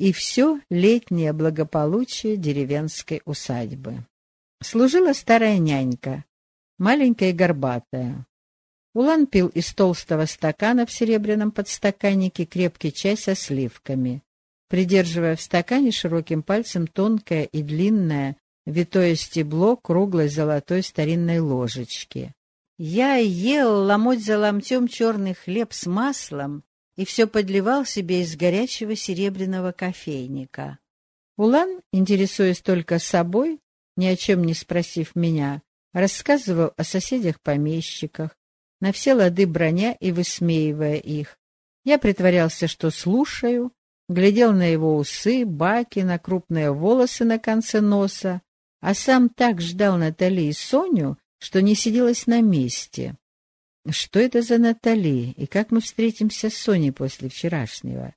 и все летнее благополучие деревенской усадьбы. Служила старая нянька, маленькая и горбатая. Улан пил из толстого стакана в серебряном подстаканнике крепкий чай со сливками, придерживая в стакане широким пальцем тонкое и длинное витое стебло круглой золотой старинной ложечки. Я ел ломоть за ломтем черный хлеб с маслом и все подливал себе из горячего серебряного кофейника. Улан, интересуясь только собой, ни о чем не спросив меня, рассказывал о соседях-помещиках, на все лады броня и высмеивая их. Я притворялся, что слушаю, глядел на его усы, баки, на крупные волосы на конце носа, а сам так ждал Натали и Соню, что не сиделась на месте. Что это за Натали, и как мы встретимся с Соней после вчерашнего?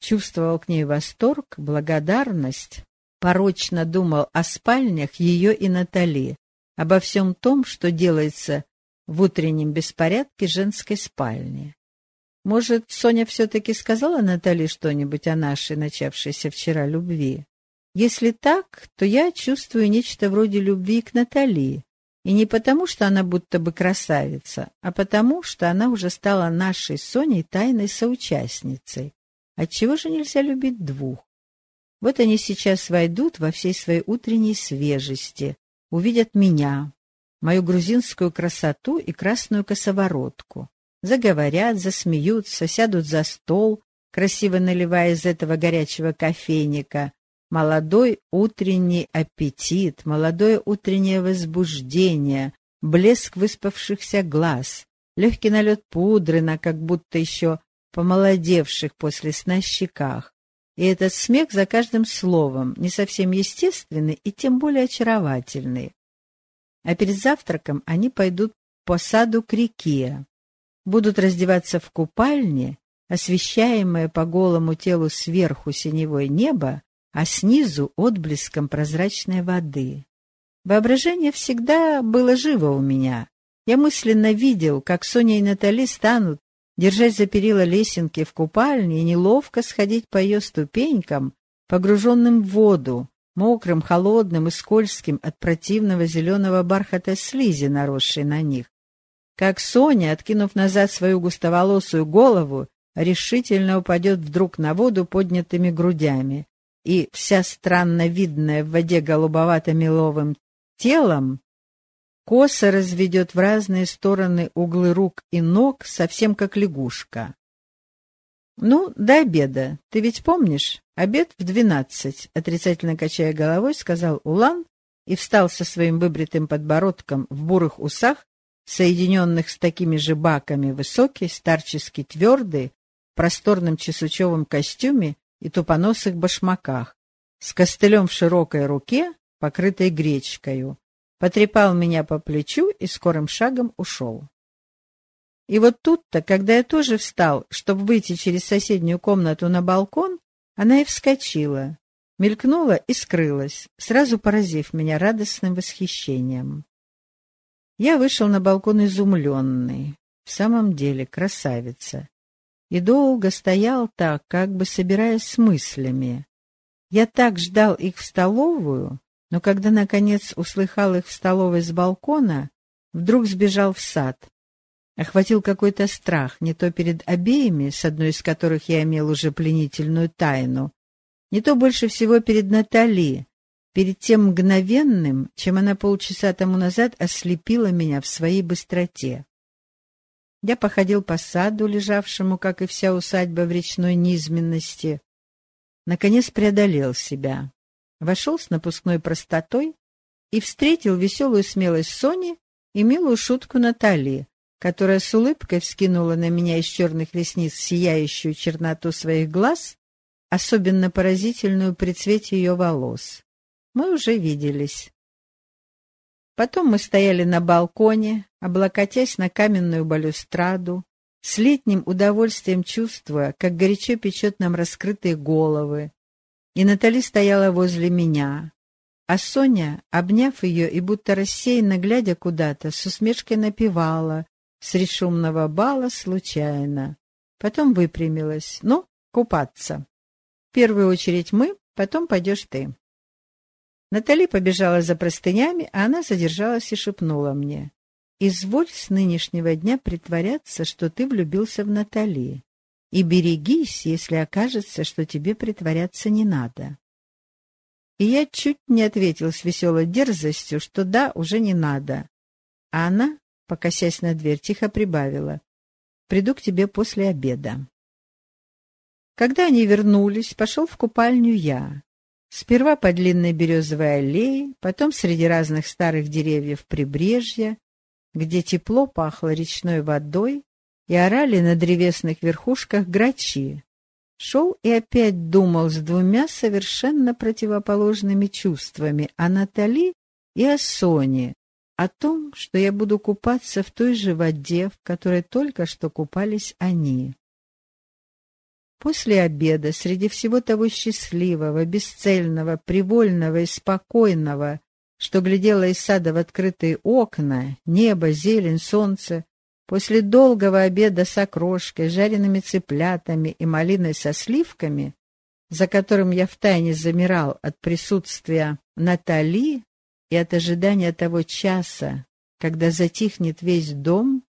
Чувствовал к ней восторг, благодарность, порочно думал о спальнях ее и Натали, обо всем том, что делается в утреннем беспорядке женской спальни. Может, Соня все-таки сказала Натали что-нибудь о нашей начавшейся вчера любви? Если так, то я чувствую нечто вроде любви к Натали. И не потому, что она будто бы красавица, а потому, что она уже стала нашей Соней тайной соучастницей. Отчего же нельзя любить двух? Вот они сейчас войдут во всей своей утренней свежести, увидят меня, мою грузинскую красоту и красную косоворотку. Заговорят, засмеются, сядут за стол, красиво наливая из этого горячего кофейника. Молодой утренний аппетит, молодое утреннее возбуждение, блеск выспавшихся глаз, легкий налет пудры на как будто еще помолодевших после сна щеках. И этот смех за каждым словом, не совсем естественный и тем более очаровательный а перед завтраком они пойдут по саду к реке, будут раздеваться в купальне, освещаемое по голому телу сверху синевое небо, а снизу отблеском прозрачной воды. Воображение всегда было живо у меня. Я мысленно видел, как Соня и Натали станут держать за перила лесенки в купальне и неловко сходить по ее ступенькам, погруженным в воду, мокрым, холодным и скользким от противного зеленого бархата слизи, наросшей на них. Как Соня, откинув назад свою густоволосую голову, решительно упадет вдруг на воду поднятыми грудями, и вся странно видная в воде голубовато-меловым телом косо разведет в разные стороны углы рук и ног, совсем как лягушка. «Ну, до обеда. Ты ведь помнишь? Обед в двенадцать», — отрицательно качая головой, сказал Улан и встал со своим выбритым подбородком в бурых усах, соединенных с такими же баками, высокий, старчески твердый, в просторном чесучевом костюме и тупоносых башмаках, с костылем в широкой руке, покрытой гречкою, потрепал меня по плечу и скорым шагом ушел. И вот тут-то, когда я тоже встал, чтобы выйти через соседнюю комнату на балкон, она и вскочила, мелькнула и скрылась, сразу поразив меня радостным восхищением. Я вышел на балкон изумленный, в самом деле красавица, и долго стоял так, как бы собираясь с мыслями. Я так ждал их в столовую, но когда, наконец, услыхал их в столовой с балкона, вдруг сбежал в сад — Охватил какой-то страх, не то перед обеими, с одной из которых я имел уже пленительную тайну, не то больше всего перед Натали, перед тем мгновенным, чем она полчаса тому назад ослепила меня в своей быстроте. Я походил по саду, лежавшему, как и вся усадьба в речной низменности. Наконец преодолел себя, вошел с напускной простотой и встретил веселую смелость Сони и милую шутку Натали, которая с улыбкой вскинула на меня из черных ресниц сияющую черноту своих глаз, особенно поразительную при цвете ее волос. Мы уже виделись. Потом мы стояли на балконе, облокотясь на каменную балюстраду, с летним удовольствием чувствуя, как горячо печет нам раскрытые головы. И Натали стояла возле меня, а Соня, обняв ее и будто рассеянно глядя куда-то, с усмешкой напевала, с шумного бала случайно. Потом выпрямилась. Ну, купаться. первую очередь мы, потом пойдешь ты». Натали побежала за простынями, а она задержалась и шепнула мне. «Изволь с нынешнего дня притворяться, что ты влюбился в Натали, и берегись, если окажется, что тебе притворяться не надо». И я чуть не ответил с веселой дерзостью, что да, уже не надо. А она, покосясь на дверь, тихо прибавила. «Приду к тебе после обеда». Когда они вернулись, пошел в купальню я. Сперва по длинной березовой аллее, потом среди разных старых деревьев прибрежья, где тепло пахло речной водой, и орали на древесных верхушках грачи. Шел и опять думал с двумя совершенно противоположными чувствами о Натали и о Соне, о том, что я буду купаться в той же воде, в которой только что купались они. После обеда, среди всего того счастливого, бесцельного, привольного и спокойного, что глядело из сада в открытые окна, небо, зелень, солнце, после долгого обеда с окрошкой, жареными цыплятами и малиной со сливками, за которым я втайне замирал от присутствия Натали и от ожидания того часа, когда затихнет весь дом,